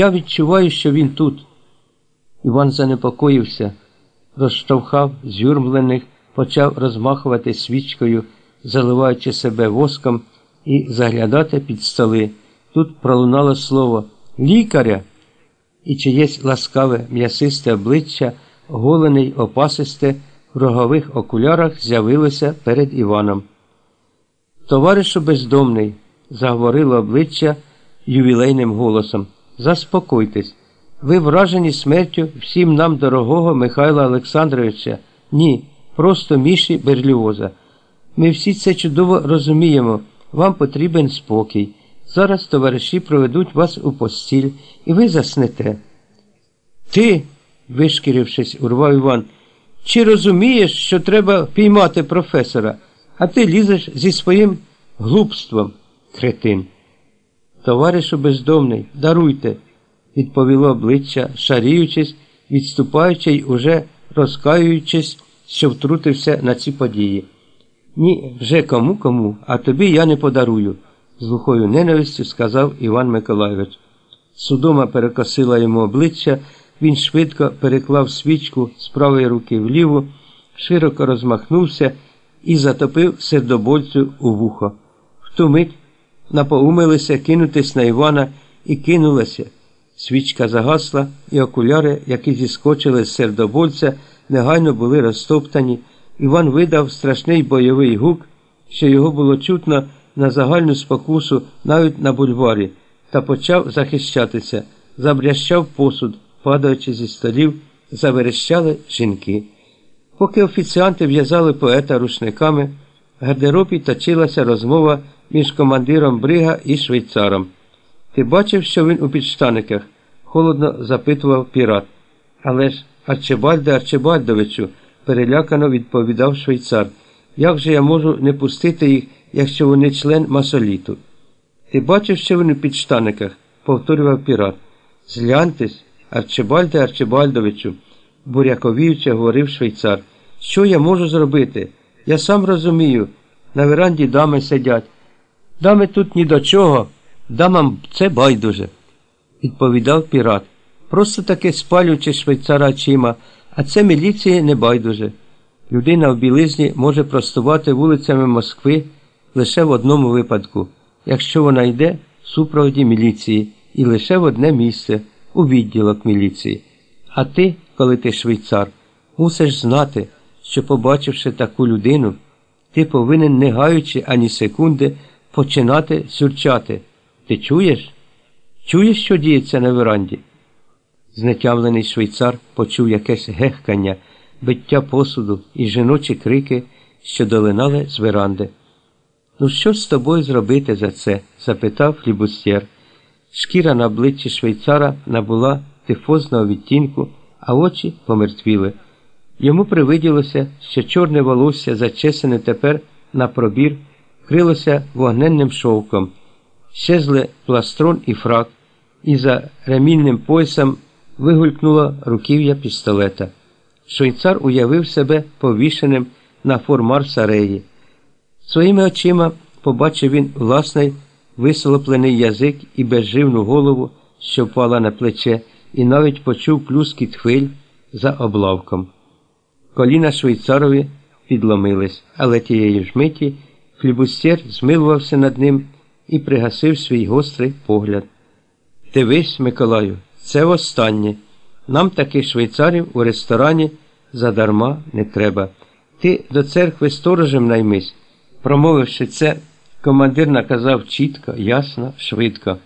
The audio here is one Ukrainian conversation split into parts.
Я відчуваю, що він тут. Іван занепокоївся, розштовхав зюрмлених, почав розмахувати свічкою, заливаючи себе воском і заглядати під столи. Тут пролунало слово лікаря і чиєсь ласкаве м'ясисте обличчя, голене й опасисте, в рогових окулярах з'явилося перед Іваном. Товаришу бездомний, заговорило обличчя ювілейним голосом. Заспокойтесь. Ви вражені смертю всім нам дорогого Михайла Олександровича. Ні, просто міші Берліоза. Ми всі це чудово розуміємо. Вам потрібен спокій. Зараз товариші проведуть вас у постіль, і ви заснете. Ти, вишкірившись, урвав Іван, чи розумієш, що треба піймати професора, а ти лізеш зі своїм глупством, кретин. Товаришу бездомний, даруйте, відповіло обличчя, шаріючись, відступаючи й уже розкаюючись, що втрутився на ці події. Ні, вже кому кому, а тобі я не подарую, з глухою ненавистю сказав Іван Миколайович. Судома перекосила йому обличчя, він швидко переклав свічку з правої руки вліву, широко розмахнувся і затопив сердобольцю у вухо. В ту мить напоумилися кинутись на Івана і кинулася. Свічка загасла, і окуляри, які зіскочили з сердобольця, негайно були розтоптані. Іван видав страшний бойовий гук, що його було чутно на загальну спокусу навіть на бульварі, та почав захищатися, забрящав посуд, падаючи зі столів, заверещали жінки. Поки офіціанти в'язали поета рушниками, в гардеробі точилася розмова між командиром Брига і швейцаром. Ти бачив, що він у підштаниках? холодно запитував пірат. Але ж, Арчибальде Арчибальдовичу, перелякано відповідав швейцар. Як же я можу не пустити їх, якщо вони член масоліту? Ти бачив, що вони у підштаниках? повторював пірат. Згляньтесь, Арчибальде Арчибальдовичу, буряковіючи, говорив швейцар. Що я можу зробити? Я сам розумію. На веранді дами сидять. Дами тут ні до чого, дамам це байдуже, відповідав пірат. Просто таки спалюючи швейцара очима, а це міліції не байдуже. Людина в білизні може простувати вулицями Москви лише в одному випадку, якщо вона йде в супроводі міліції і лише в одне місце у відділок міліції. А ти, коли ти швейцар, мусиш знати, що, побачивши таку людину, ти повинен, не гаючи ані секунди, починати сюрчати. Ти чуєш? Чуєш, що діється на веранді? Знетямлений швейцар почув якесь гехкання, биття посуду і жіночі крики, що долинали з веранди. Ну, що ж з тобою зробити за це? запитав флібустєр. Шкіра на обличчі швейцара набула тифозного відтінку, а очі помертвіли. Йому привиділося, що чорне волосся, зачесане тепер на пробір, крилося вогненним шовком, щезли пластрон і фрак, і за ремінним поясом вигулькнуло руків'я пістолета. Швейцар уявив себе повішеним на формарса реї. Своїми очима побачив він власний висолоплений язик і безживну голову, що впала на плече, і навіть почув плюскіт хвиль за облавком. Коліна швейцарові підломились, але тієї ж миті флібустєр змилувався над ним і пригасив свій гострий погляд. Дивись, Миколаю, це востаннє. Нам таких швейцарів у ресторані задарма не треба. Ти до церкви сторожем наймись. Промовивши це, командир наказав чітко, ясно, швидко.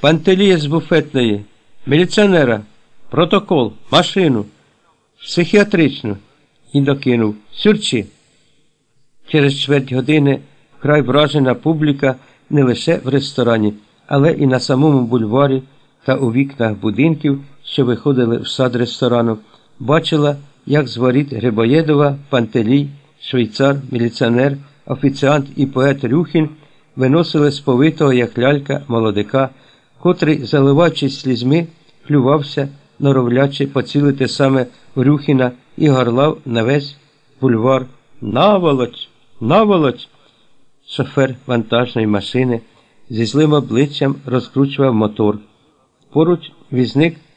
Пантелія з буфетної, міліціонера, протокол, машину, психіатричну і докинув Сюрчі. Через чверть години вкрай вражена публіка не лише в ресторані, але і на самому бульварі та у вікнах будинків, що виходили в сад ресторану, бачила, як з воріт Грибоєдова, Пантелій, швейцар, міліціонер, офіціант і поет Рюхін виносили з повитого, як лялька, молодика, котрий, заливаючись слізьми, плювався, норовлячи поцілити саме Рюхіна і горлав на весь бульвар. Наволоч, наволоч! Шофер вантажної машини зі злим обличчям розкручував мотор. Поруч візник